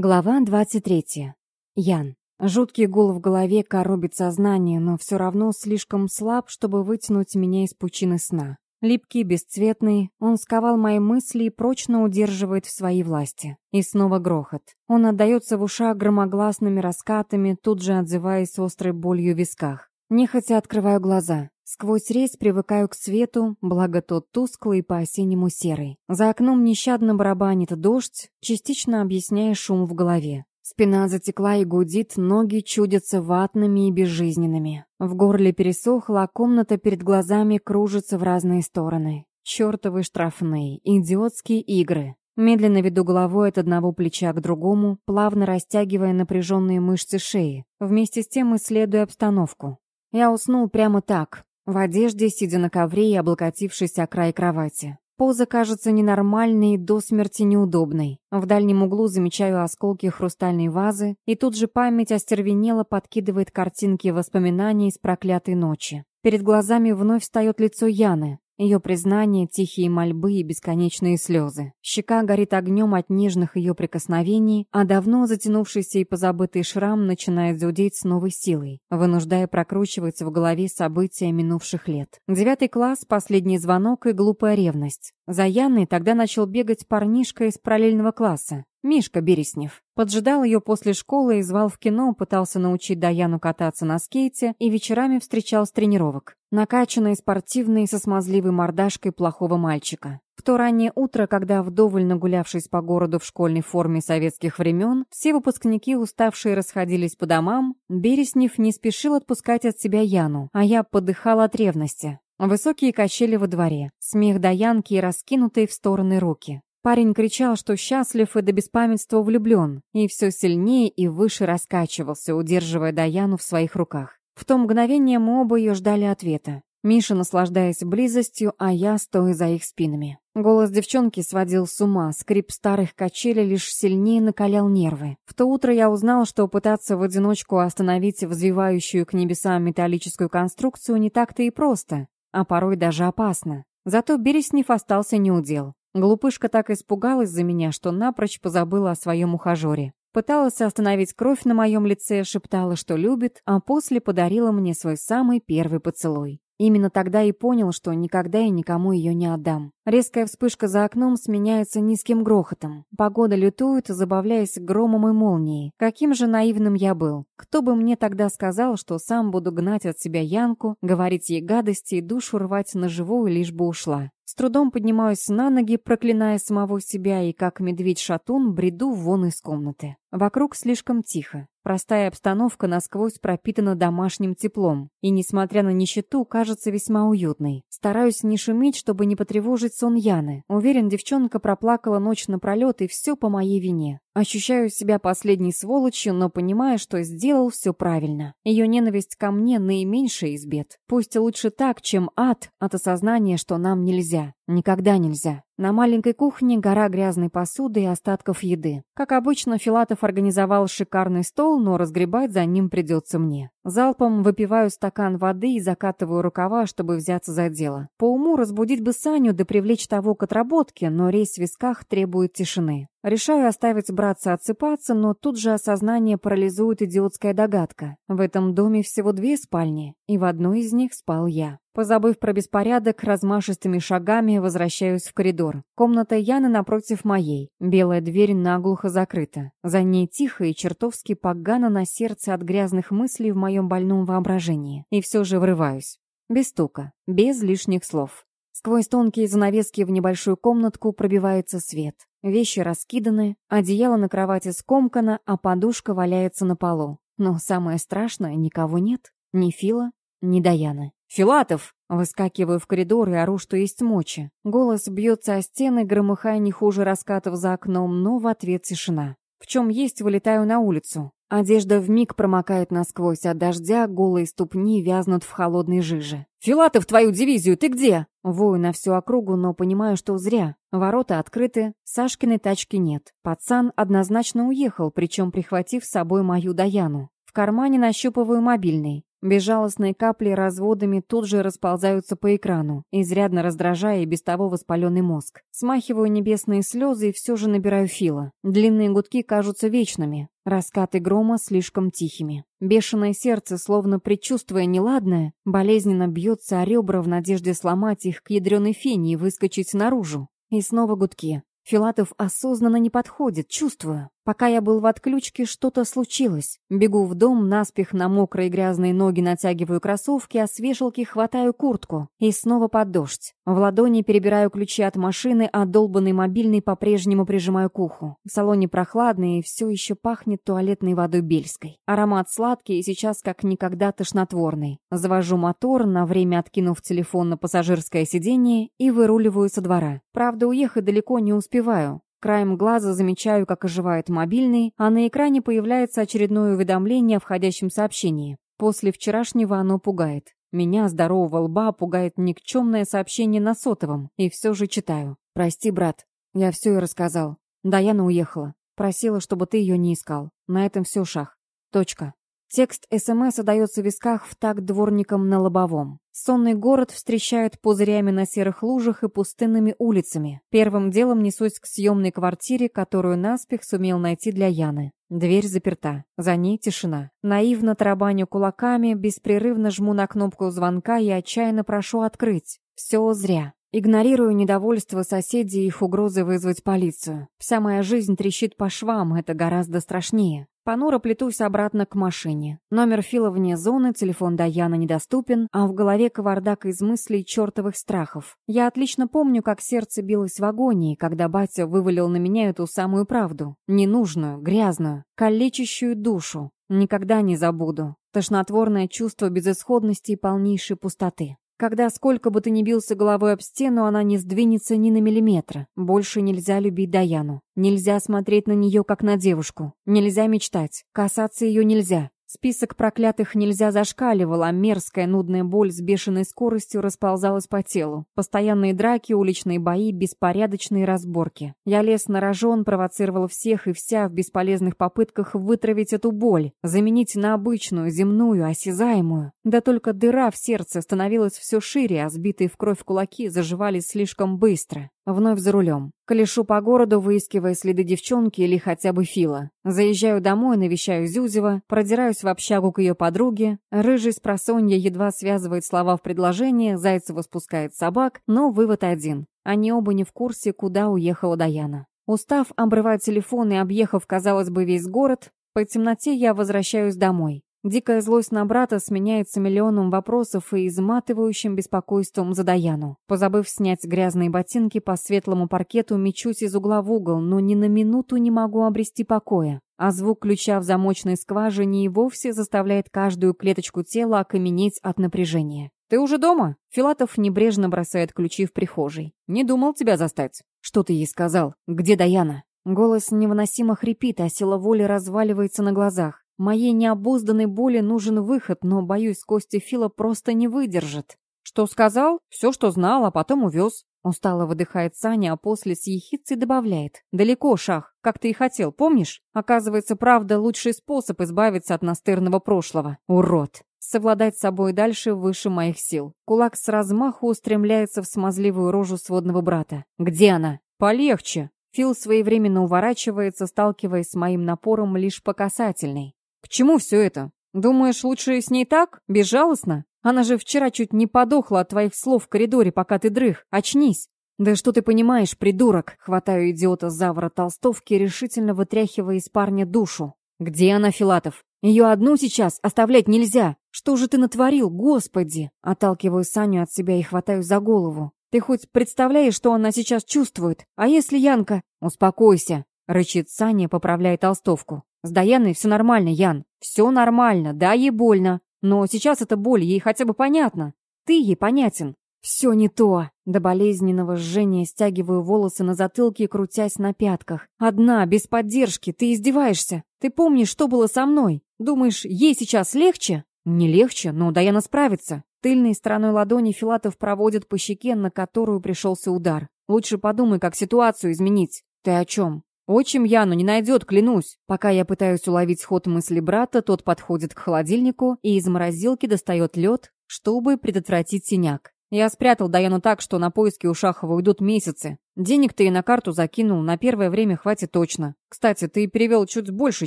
Глава 23. Ян. Жуткий гул в голове коробит сознание, но все равно слишком слаб, чтобы вытянуть меня из пучины сна. Липкий, бесцветный, он сковал мои мысли и прочно удерживает в своей власти. И снова грохот. Он отдается в ушах громогласными раскатами, тут же отзываясь острой болью в висках. Нехотя открываю глаза. Сквозь рейс привыкаю к свету, благо тот тусклый по-осеннему серый. За окном нещадно барабанит дождь, частично объясняя шум в голове. Спина затекла и гудит, ноги чудятся ватными и безжизненными. В горле пересохло, а комната перед глазами кружится в разные стороны. Чёртовы штрафные, идиотские игры. Медленно веду головой от одного плеча к другому, плавно растягивая напряженные мышцы шеи, вместе с тем исследуя обстановку. Я уснул прямо так, в одежде, сидя на ковре и облокотившись о край кровати. Поза кажется ненормальной и до смерти неудобной. В дальнем углу замечаю осколки хрустальной вазы, и тут же память остервенело подкидывает картинки воспоминаний из проклятой ночи. Перед глазами вновь встает лицо Яны. Ее признание, тихие мольбы и бесконечные слезы. Щека горит огнем от нежных ее прикосновений, а давно затянувшийся и позабытый шрам начинает зудеть с новой силой, вынуждая прокручиваться в голове события минувших лет. Девятый класс, последний звонок и глупая ревность. За Яной тогда начал бегать парнишка из параллельного класса. Мишка Береснев. Поджидал ее после школы и звал в кино, пытался научить Даяну кататься на скейте и вечерами встречал с тренировок. Накачанный, спортивный, со смазливой мордашкой плохого мальчика. В то раннее утро, когда, вдоволь нагулявшись по городу в школьной форме советских времен, все выпускники, уставшие, расходились по домам, Береснев не спешил отпускать от себя Яну, а я подыхал от ревности. Высокие качели во дворе, смех Даянки и раскинутые в стороны руки. Парень кричал, что счастлив и до беспамятства влюблен, и все сильнее и выше раскачивался, удерживая Даяну в своих руках. В то мгновение мы оба ее ждали ответа. Миша, наслаждаясь близостью, а я стоя за их спинами. Голос девчонки сводил с ума, скрип старых качелей лишь сильнее накалял нервы. В то утро я узнал, что пытаться в одиночку остановить взвивающую к небесам металлическую конструкцию не так-то и просто, а порой даже опасно. Зато Береснев остался неудел. Глупышка так испугалась за меня, что напрочь позабыла о своем ухажере. Пыталась остановить кровь на моем лице, шептала, что любит, а после подарила мне свой самый первый поцелуй. Именно тогда и понял, что никогда и никому ее не отдам. Резкая вспышка за окном сменяется низким грохотом. Погода лютует, забавляясь громом и молнией. Каким же наивным я был. Кто бы мне тогда сказал, что сам буду гнать от себя Янку, говорить ей гадости и душу рвать на живую, лишь бы ушла. С трудом поднимаюсь на ноги, проклиная самого себя, и как медведь-шатун бреду вон из комнаты. Вокруг слишком тихо. Простая обстановка насквозь пропитана домашним теплом. И, несмотря на нищету, кажется весьма уютной. Стараюсь не шуметь, чтобы не потревожить сон Яны. Уверен, девчонка проплакала ночь напролет, и все по моей вине. Ощущаю себя последней сволочью, но понимаю, что сделал все правильно. Ее ненависть ко мне наименьшая из бед. Пусть лучше так, чем ад от осознания, что нам нельзя. Никогда нельзя. На маленькой кухне гора грязной посуды и остатков еды. Как обычно, Филатов организовал шикарный стол, но разгребать за ним придется мне. Залпом выпиваю стакан воды и закатываю рукава, чтобы взяться за дело. По уму разбудить бы Саню да привлечь того к отработке, но рейс в висках требует тишины. Решаю оставить братца отсыпаться, но тут же осознание парализует идиотская догадка. В этом доме всего две спальни, и в одной из них спал я. Позабыв про беспорядок, размашистыми шагами возвращаюсь в коридор. Комната Яны напротив моей. Белая дверь наглухо закрыта. За ней тихо и чертовски погано на сердце от грязных мыслей в моем больном воображении. И все же врываюсь. Без стука, без лишних слов. Сквозь тонкие занавески в небольшую комнатку пробивается свет. Вещи раскиданы, одеяло на кровати скомкано, а подушка валяется на полу. Но самое страшное — никого нет. Ни Фила, ни Даяны. «Филатов!» Выскакиваю в коридор и ору, что есть мочи. Голос бьется о стены, громыхая не хуже раскатов за окном, но в ответ тишина. В чем есть, вылетаю на улицу. Одежда вмиг промокает насквозь от дождя, голые ступни вязнут в холодной жиже. «Филатов, твою дивизию, ты где?» Вою на всю округу, но понимаю, что зря. Ворота открыты, Сашкиной тачки нет. Пацан однозначно уехал, причем прихватив с собой мою Даяну. В кармане нащупываю мобильный. Безжалостные капли разводами тут же расползаются по экрану, изрядно раздражая и без того воспаленный мозг. Смахиваю небесные слезы и все же набираю Фила. Длинные гудки кажутся вечными, раскаты грома слишком тихими. Бешеное сердце, словно предчувствуя неладное, болезненно бьется о ребра в надежде сломать их к ядреной фене и выскочить наружу. И снова гудки. Филатов осознанно не подходит, чувствую. Пока я был в отключке, что-то случилось. Бегу в дом, наспех на мокрые грязные ноги натягиваю кроссовки, а с вешалки хватаю куртку. И снова под дождь. В ладони перебираю ключи от машины, а долбанный мобильный по-прежнему прижимаю к уху. В салоне прохладно и все еще пахнет туалетной водой Бельской. Аромат сладкий и сейчас как никогда тошнотворный. Завожу мотор, на время откинув телефон на пассажирское сиденье и выруливаю со двора. Правда, уехать далеко не успеваю. Краем глаза замечаю, как оживает мобильный, а на экране появляется очередное уведомление о входящем сообщении. После вчерашнего оно пугает. Меня, здорового лба, пугает никчемное сообщение на сотовом, и все же читаю. «Прости, брат, я все и рассказал. Даяна уехала. Просила, чтобы ты ее не искал. На этом все, Шах. Точка. Текст СМС отдается в висках в такт дворником на лобовом. Сонный город встречает пузырями на серых лужах и пустынными улицами. Первым делом несусь к съемной квартире, которую наспех сумел найти для Яны. Дверь заперта. За ней тишина. Наивно тарабаню кулаками, беспрерывно жму на кнопку звонка и отчаянно прошу открыть. Все зря. Игнорирую недовольство соседей и их угрозы вызвать полицию. Вся моя жизнь трещит по швам, это гораздо страшнее. Понуро плетусь обратно к машине. Номер Фила вне зоны, телефон Даяна недоступен, а в голове кавардак из мыслей чертовых страхов. Я отлично помню, как сердце билось в агонии, когда батя вывалил на меня эту самую правду. Ненужную, грязную, калечащую душу. Никогда не забуду. Тошнотворное чувство безысходности и полнейшей пустоты. Когда сколько бы ты ни бился головой об стену, она не сдвинется ни на миллиметр. Больше нельзя любить Даяну. Нельзя смотреть на нее, как на девушку. Нельзя мечтать. Касаться ее нельзя. Список проклятых нельзя зашкаливал, а мерзкая нудная боль с бешеной скоростью расползалась по телу. Постоянные драки, уличные бои, беспорядочные разборки. Я лез на рожон, провоцировал всех и вся в бесполезных попытках вытравить эту боль, заменить на обычную, земную, осязаемую. Да только дыра в сердце становилась все шире, а сбитые в кровь кулаки заживали слишком быстро. Вновь за рулем. Колешу по городу, выискивая следы девчонки или хотя бы Фила. Заезжаю домой, навещаю Зюзева, продираюсь в общагу к ее подруге. Рыжий с просонья едва связывает слова в предложение, Зайцева спускает собак, но вывод один. Они оба не в курсе, куда уехала Даяна. Устав обрывать телефон и объехав, казалось бы, весь город, по темноте я возвращаюсь домой. Дикая злость на брата сменяется миллионом вопросов и изматывающим беспокойством за Даяну. Позабыв снять грязные ботинки по светлому паркету, мечусь из угла в угол, но ни на минуту не могу обрести покоя. А звук ключа в замочной скважине и вовсе заставляет каждую клеточку тела окаменеть от напряжения. «Ты уже дома?» Филатов небрежно бросает ключи в прихожей. «Не думал тебя застать». «Что ты ей сказал? Где Даяна?» Голос невыносимо хрипит, а сила воли разваливается на глазах. Моей необузданной боли нужен выход, но, боюсь, Костя Фила просто не выдержит. Что сказал? Все, что знал, а потом увез. Устало выдыхает Саня, а после с ехицей добавляет. «Далеко, Шах, как ты и хотел, помнишь? Оказывается, правда, лучший способ избавиться от настырного прошлого. Урод!» Совладать с собой дальше выше моих сил. Кулак с размаху устремляется в смазливую рожу сводного брата. «Где она?» «Полегче!» Фил своевременно уворачивается, сталкиваясь с моим напором лишь по касательной. К чему все это? Думаешь, лучше с ней так? Безжалостно? Она же вчера чуть не подохла от твоих слов в коридоре, пока ты дрых. Очнись. «Да что ты понимаешь, придурок?» Хватаю идиота за ворот толстовки, решительно вытряхивая из парня душу. «Где она, Филатов? Ее одну сейчас оставлять нельзя. Что же ты натворил, господи?» Отталкиваю Саню от себя и хватаю за голову. «Ты хоть представляешь, что она сейчас чувствует? А если Янка...» «Успокойся», — рычит Саня, поправляя толстовку. С Даяной все нормально, Ян. Все нормально, да, ей больно. Но сейчас эта боль ей хотя бы понятна. Ты ей понятен. Все не то. До болезненного жжения стягиваю волосы на затылке и крутясь на пятках. Одна, без поддержки. Ты издеваешься. Ты помнишь, что было со мной? Думаешь, ей сейчас легче? Не легче, но Даяна справится. Тыльной стороной ладони Филатов проводит по щеке, на которую пришелся удар. Лучше подумай, как ситуацию изменить. Ты о чем? Отчим Яну не найдет, клянусь. Пока я пытаюсь уловить ход мысли брата, тот подходит к холодильнику и из морозилки достает лед, чтобы предотвратить синяк. Я спрятал Даяну так, что на поиски у Шахова уйдут месяцы. Денег ты и на карту закинул, на первое время хватит точно. Кстати, ты перевел чуть больше,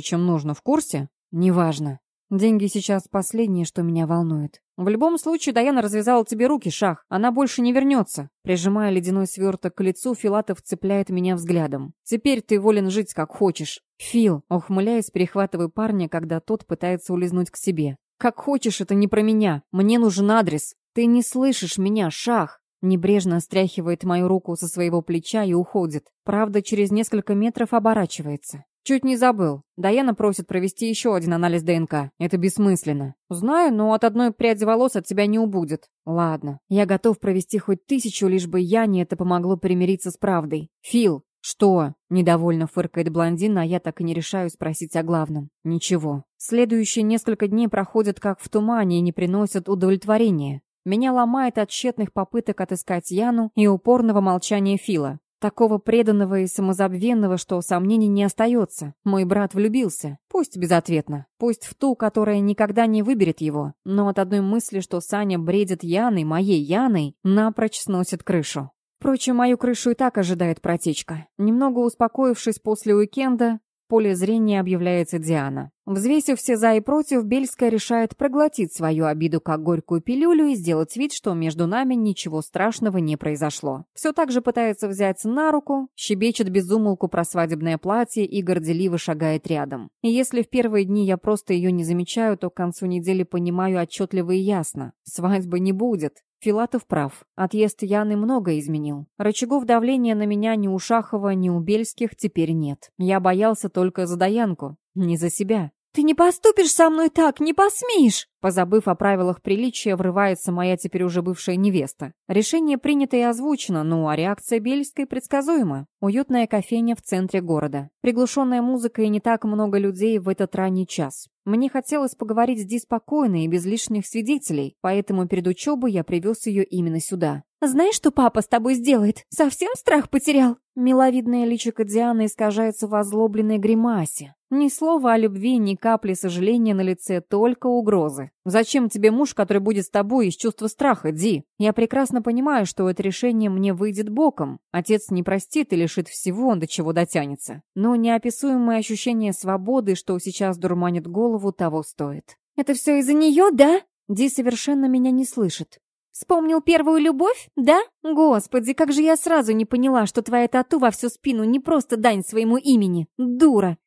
чем нужно, в курсе? Неважно. Деньги сейчас последнее, что меня волнует. В любом случае, Даяна развязала тебе руки, Шах. Она больше не вернется. Прижимая ледяной сверток к лицу, Филатов цепляет меня взглядом. Теперь ты волен жить, как хочешь. Фил, ухмыляясь, перехватываю парня, когда тот пытается улизнуть к себе. Как хочешь, это не про меня. Мне нужен адрес. Ты не слышишь меня, Шах. Небрежно стряхивает мою руку со своего плеча и уходит. Правда, через несколько метров оборачивается. «Чуть не забыл. Даяна просит провести еще один анализ ДНК. Это бессмысленно. Знаю, но от одной пряди волос от тебя не убудет. Ладно, я готов провести хоть тысячу, лишь бы Яне это помогло примириться с правдой. Фил, «Что?» – недовольно фыркает блондин, а я так и не решаю спросить о главном. «Ничего. Следующие несколько дней проходят как в тумане и не приносят удовлетворения. Меня ломает от тщетных попыток отыскать Яну и упорного молчания Фила. Такого преданного и самозабвенного, что сомнений не остается. Мой брат влюбился. Пусть безответно. Пусть в ту, которая никогда не выберет его. Но от одной мысли, что Саня бредит Яной, моей Яной, напрочь сносит крышу. Впрочем, мою крышу и так ожидает протечка. Немного успокоившись после уикенда, поле зрения объявляется Диана. Взвесив все за и против, Бельская решает проглотить свою обиду как горькую пилюлю и сделать вид, что между нами ничего страшного не произошло. Все так же пытается взять на руку, щебечет безумолку про свадебное платье и горделиво шагает рядом. И если в первые дни я просто ее не замечаю, то к концу недели понимаю отчетливо и ясно. Свадьбы не будет. Филатов прав. Отъезд Яны много изменил. Рычагов давления на меня ни у Шахова, ни у Бельских теперь нет. Я боялся только за Даянку, не за себя. «Ты не поступишь со мной так, не посмеешь!» Позабыв о правилах приличия, врывается моя теперь уже бывшая невеста. Решение принято и озвучено, ну а реакция Бельской предсказуема. Уютная кофейня в центре города. Приглушенная музыка и не так много людей в этот ранний час. Мне хотелось поговорить здесь спокойно и без лишних свидетелей, поэтому перед учебой я привез ее именно сюда. «Знаешь, что папа с тобой сделает? Совсем страх потерял?» Миловидное личико Дианы искажается в озлобленной гримасе. Ни слова о любви, ни капли сожаления на лице, только угрозы. «Зачем тебе муж, который будет с тобой из чувства страха, Ди? Я прекрасно понимаю, что это решение мне выйдет боком. Отец не простит и лишит всего, до чего дотянется. Но неописуемое ощущение свободы, что сейчас дурманит голову, того стоит». «Это все из-за нее, да?» Ди совершенно меня не слышит. Вспомнил первую любовь, да? Господи, как же я сразу не поняла, что твоя тату во всю спину не просто дань своему имени. Дура.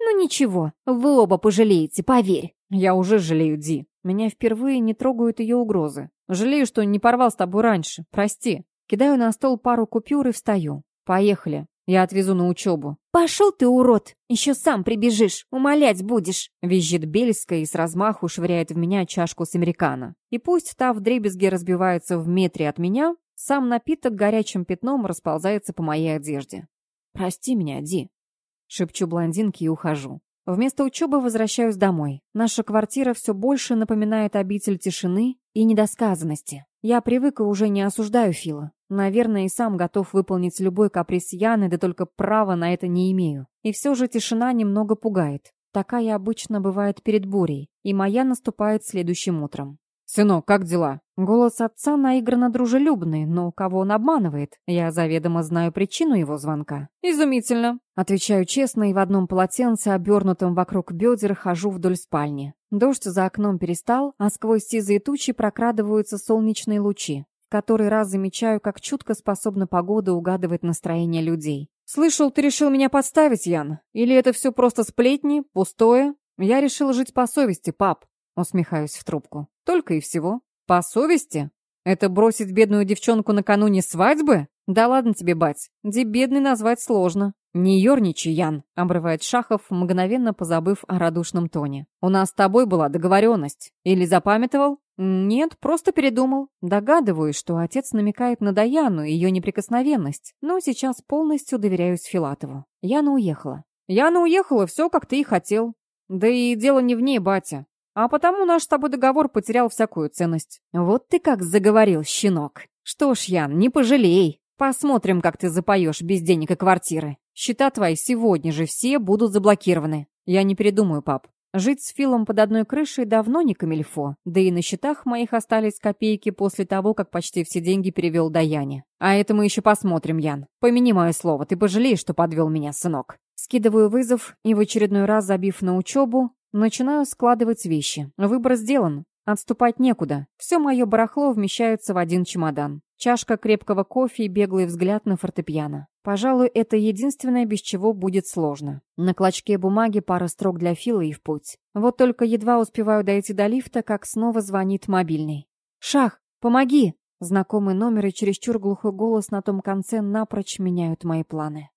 Ну ничего, вы оба пожалеете, поверь. Я уже жалею, Ди. Меня впервые не трогают ее угрозы. Жалею, что не порвал с тобой раньше. Прости. Кидаю на стол пару купюр и встаю. Поехали. Я отвезу на учебу. «Пошел ты, урод! Еще сам прибежишь, умолять будешь!» Визжит Бельская и с размаху швыряет в меня чашку с американо. И пусть та вдребезги разбивается в метре от меня, сам напиток горячим пятном расползается по моей одежде. «Прости меня, Ди!» Шепчу блондинке и ухожу. Вместо учебы возвращаюсь домой. Наша квартира все больше напоминает обитель тишины и недосказанности. Я привык и уже не осуждаю Фила. Наверное, и сам готов выполнить любой каприз Яны, да только права на это не имею. И все же тишина немного пугает. Такая обычно бывает перед бурей, и моя наступает следующим утром. «Сынок, как дела?» Голос отца наигранно дружелюбный, но кого он обманывает? Я заведомо знаю причину его звонка. «Изумительно!» Отвечаю честно и в одном полотенце, обернутом вокруг бедер, хожу вдоль спальни. Дождь за окном перестал, а сквозь сизые тучи прокрадываются солнечные лучи. Который раз замечаю, как чутко способна погода угадывать настроение людей. «Слышал, ты решил меня подставить, Ян? Или это все просто сплетни, пустое? Я решил жить по совести, пап». Усмехаюсь в трубку. Только и всего. По совести? Это бросить бедную девчонку накануне свадьбы? Да ладно тебе, бать. Где бедный назвать сложно. «Не ерничай, Ян», — обрывает Шахов, мгновенно позабыв о радушном тоне. «У нас с тобой была договоренность. Или запамятовал?» «Нет, просто передумал. Догадываюсь, что отец намекает на Даяну и ее неприкосновенность, но сейчас полностью доверяюсь Филатову. Яна уехала». «Яна уехала, все, как ты и хотел. Да и дело не в ней, батя. А потому наш с тобой договор потерял всякую ценность. Вот ты как заговорил, щенок. Что ж, Ян, не пожалей. Посмотрим, как ты запоешь без денег и квартиры. Счета твои сегодня же все будут заблокированы. Я не передумаю, пап. Жить с Филом под одной крышей давно не камильфо, да и на счетах моих остались копейки после того, как почти все деньги перевел Даяне. А это мы еще посмотрим, Ян. Помяни мое слово, ты пожалеешь, что подвел меня, сынок. Скидываю вызов и в очередной раз, забив на учебу, начинаю складывать вещи. Выбор сделан. Отступать некуда. Все мое барахло вмещается в один чемодан. Чашка крепкого кофе и беглый взгляд на фортепиано. Пожалуй, это единственное, без чего будет сложно. На клочке бумаги пара строк для Фила и в путь. Вот только едва успеваю дойти до лифта, как снова звонит мобильный. «Шах, помоги!» Знакомый номер и чересчур глухой голос на том конце напрочь меняют мои планы.